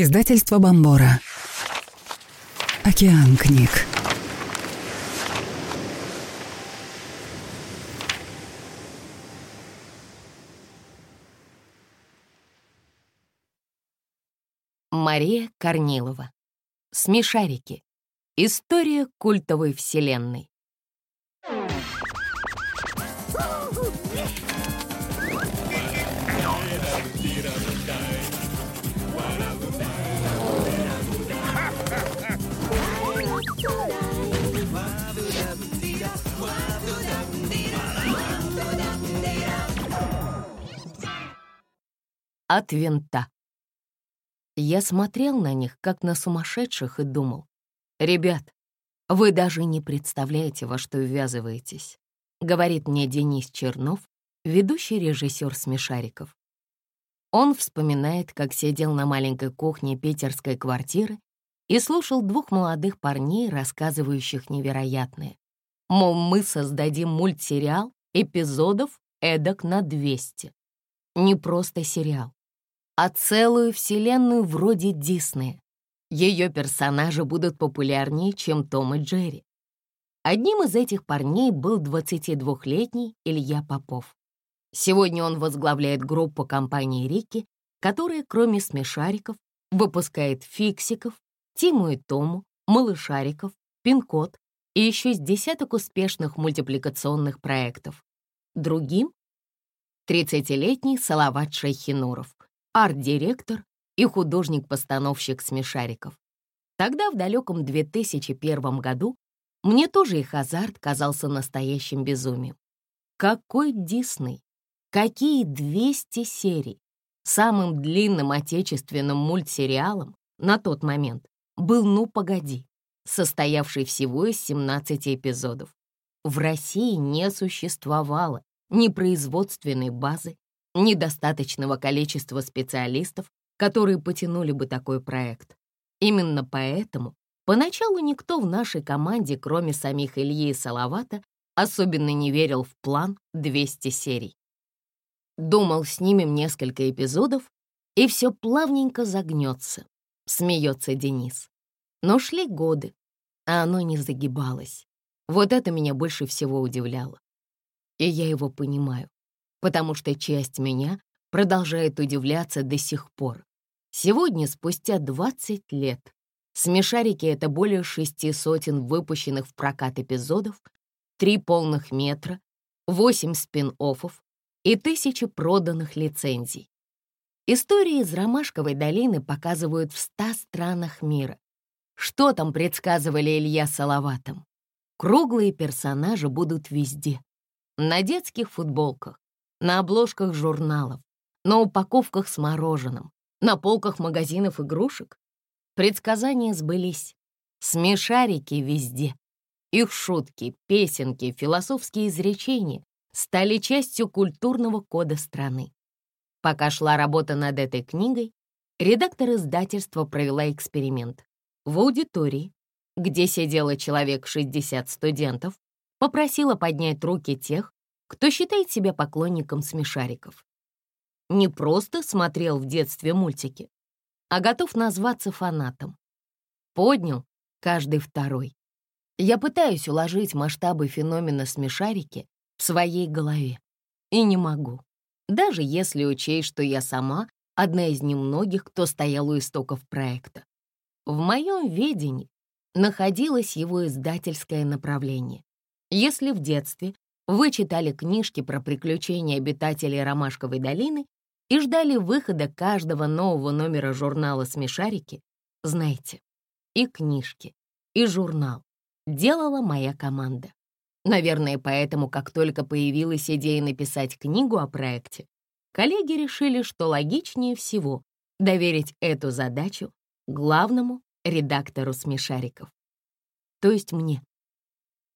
Издательство Бомбора. Океан книг. Мария Корнилова. Смешарики. История культовой вселенной. От винта. Я смотрел на них, как на сумасшедших, и думал, «Ребят, вы даже не представляете, во что ввязываетесь», говорит мне Денис Чернов, ведущий режиссер «Смешариков». Он вспоминает, как сидел на маленькой кухне питерской квартиры и слушал двух молодых парней, рассказывающих невероятное. Мол, мы создадим мультсериал эпизодов эдак на 200. Не просто сериал, а целую вселенную вроде Диснея. Ее персонажи будут популярнее, чем Том и Джерри. Одним из этих парней был 22-летний Илья Попов. Сегодня он возглавляет группу компании «Рики», которая, кроме смешариков, выпускает фиксиков, Тиму и Тому, малышариков, пин-код и еще с десяток успешных мультипликационных проектов. Другим — 30-летний Салават Шайхинуров, арт-директор и художник-постановщик смешариков. Тогда, в далеком 2001 году, мне тоже их азарт казался настоящим безумием. Какой Дисней? Какие 200 серий? Самым длинным отечественным мультсериалом на тот момент был «Ну, погоди», состоявший всего из 17 эпизодов. В России не существовало ни производственной базы, недостаточного количества специалистов, которые потянули бы такой проект. Именно поэтому поначалу никто в нашей команде, кроме самих Ильи и Салавата, особенно не верил в план 200 серий. Думал, снимем несколько эпизодов, и все плавненько загнется, смеется Денис. Но шли годы, а оно не загибалось. Вот это меня больше всего удивляло. И я его понимаю потому что часть меня продолжает удивляться до сих пор. Сегодня, спустя 20 лет, «Смешарики» — это более шести сотен выпущенных в прокат эпизодов, три полных метра, восемь спин-оффов и тысячи проданных лицензий. Истории из Ромашковой долины показывают в ста странах мира. Что там предсказывали Илья Салаватом? Круглые персонажи будут везде. На детских футболках, на обложках журналов, на упаковках с мороженым, на полках магазинов игрушек. Предсказания сбылись. Смешарики везде. Их шутки, песенки, философские изречения стали частью культурного кода страны. Пока шла работа над этой книгой, редактор издательства провела эксперимент. В аудитории, где сидело человек 60 студентов, попросила поднять руки тех, кто считает себя поклонником смешариков. Не просто смотрел в детстве мультики, а готов назваться фанатом. Поднял каждый второй. Я пытаюсь уложить масштабы феномена смешарики в своей голове. И не могу. Даже если учесть, что я сама одна из немногих, кто стоял у истоков проекта. В моем видении находилось его издательское направление. Если в детстве вы читали книжки про приключения обитателей Ромашковой долины и ждали выхода каждого нового номера журнала «Смешарики», знаете, и книжки, и журнал делала моя команда. Наверное, поэтому, как только появилась идея написать книгу о проекте, коллеги решили, что логичнее всего доверить эту задачу главному редактору «Смешариков», то есть мне.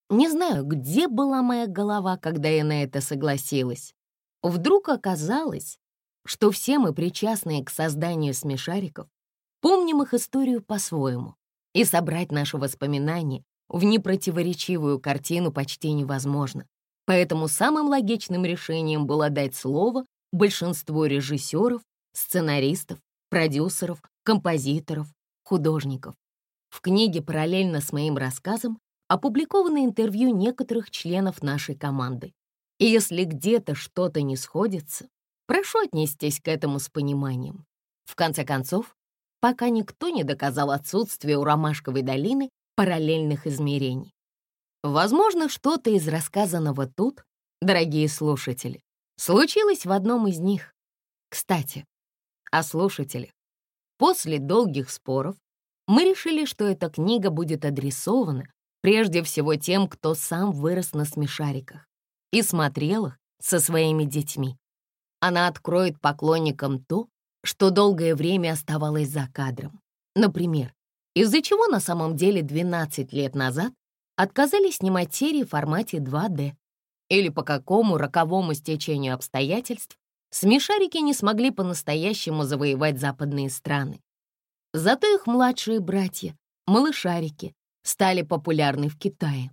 Не знаю, где была моя голова, когда я на это согласилась. Вдруг оказалось, что все мы, причастные к созданию смешариков, помним их историю по-своему, и собрать наши воспоминания в непротиворечивую картину почти невозможно. Поэтому самым логичным решением было дать слово большинству режиссеров, сценаристов, продюсеров, композиторов, художников. В книге параллельно с моим рассказом опубликовано интервью некоторых членов нашей команды. И если где-то что-то не сходится, прошу отнестись к этому с пониманием. В конце концов, пока никто не доказал отсутствие у Ромашковой долины параллельных измерений. Возможно, что-то из рассказанного тут, дорогие слушатели, случилось в одном из них. Кстати, о слушателях. После долгих споров мы решили, что эта книга будет адресована прежде всего тем, кто сам вырос на смешариках и смотрел их со своими детьми. Она откроет поклонникам то, что долгое время оставалось за кадром. Например, из-за чего на самом деле 12 лет назад отказались снимать серии в формате 2D, или по какому роковому стечению обстоятельств смешарики не смогли по-настоящему завоевать западные страны. Зато их младшие братья, малышарики, стали популярны в Китае.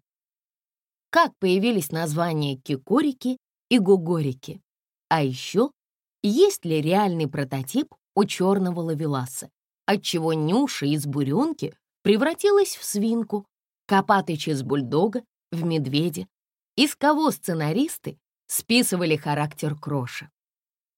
Как появились названия кикорики и гугорики? А еще, есть ли реальный прототип у черного лавеласа, отчего Нюша из буренки превратилась в свинку, Копатыч из бульдога в медведя, из кого сценаристы списывали характер Кроша.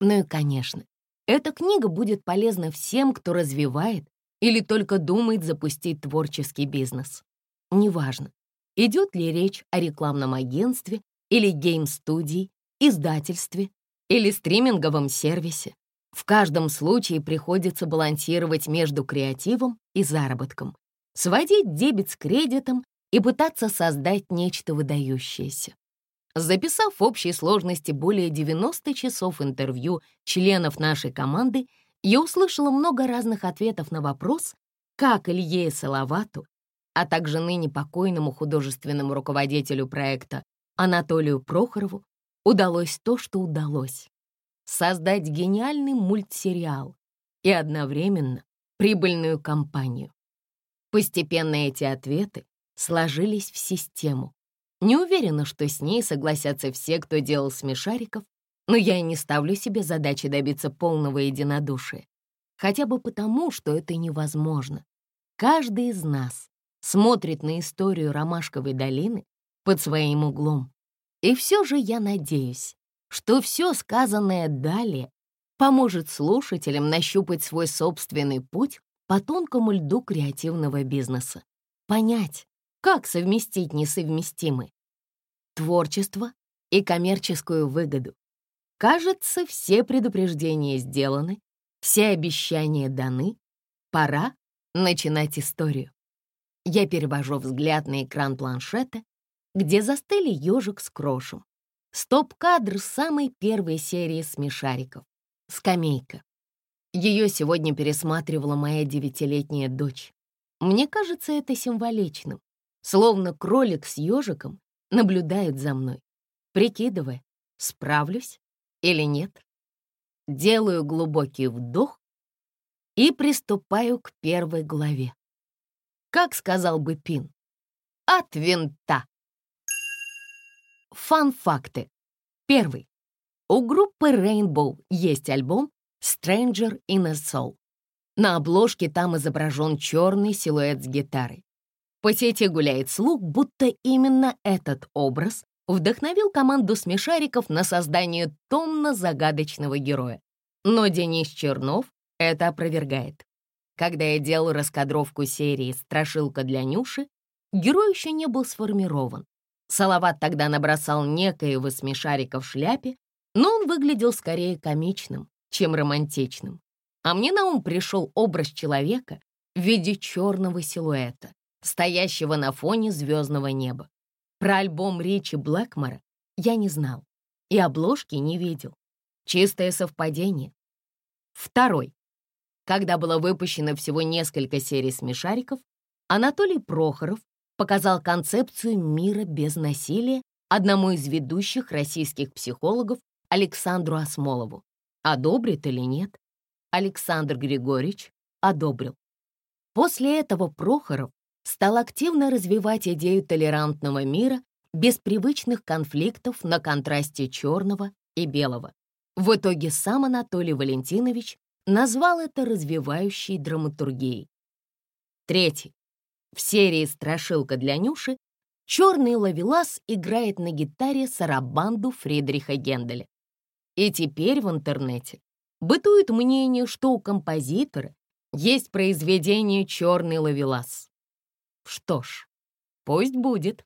Ну и, конечно, эта книга будет полезна всем, кто развивает или только думает запустить творческий бизнес. Неважно, идет ли речь о рекламном агентстве или гейм-студии, издательстве или стриминговом сервисе. В каждом случае приходится балансировать между креативом и заработком, сводить дебет с кредитом и пытаться создать нечто выдающееся. Записав в общей сложности более 90 часов интервью членов нашей команды, я услышала много разных ответов на вопрос, как Илье Салавату, а также ныне покойному художественному руководителю проекта Анатолию Прохорову удалось то, что удалось — создать гениальный мультсериал и одновременно прибыльную компанию. Постепенно эти ответы сложились в систему. Не уверена, что с ней согласятся все, кто делал смешариков, но я и не ставлю себе задачи добиться полного единодушия. Хотя бы потому, что это невозможно. Каждый из нас смотрит на историю Ромашковой долины под своим углом. И все же я надеюсь, что все сказанное далее поможет слушателям нащупать свой собственный путь по тонкому льду креативного бизнеса, понять, как совместить несовместимые творчество и коммерческую выгоду. Кажется, все предупреждения сделаны, все обещания даны. Пора начинать историю. Я перевожу взгляд на экран планшета, где застыли ежик с крошем. Стоп-кадр самой первой серии смешариков. Скамейка. Ее сегодня пересматривала моя девятилетняя дочь. Мне кажется это символичным, словно кролик с ежиком наблюдает за мной, прикидывая, справлюсь или нет. Делаю глубокий вдох и приступаю к первой главе. Как сказал бы Пин, от винта. Фан-факты. Первый. У группы Rainbow есть альбом Stranger in a Soul. На обложке там изображен черный силуэт с гитарой. По сети гуляет слух, будто именно этот образ вдохновил команду смешариков на создание томно-загадочного героя. Но Денис Чернов это опровергает. Когда я делал раскадровку серии «Страшилка для Нюши», герой еще не был сформирован. Салават тогда набросал некоего смешарика в шляпе, но он выглядел скорее комичным, чем романтичным. А мне на ум пришел образ человека в виде черного силуэта, стоящего на фоне звездного неба. Про альбом Ричи Блэкмора я не знал и обложки не видел. Чистое совпадение. Второй. Когда было выпущено всего несколько серий смешариков, Анатолий Прохоров показал концепцию мира без насилия одному из ведущих российских психологов Александру Осмолову. Одобрит или нет? Александр Григорьевич одобрил. После этого Прохоров стал активно развивать идею толерантного мира без привычных конфликтов на контрасте черного и белого. В итоге сам Анатолий Валентинович назвал это развивающей драматургией. Третий. В серии «Страшилка для Нюши» черный ловелас играет на гитаре сарабанду Фридриха Генделя. И теперь в интернете бытует мнение, что у композитора есть произведение «Черный ловелас». Что ж, пусть будет.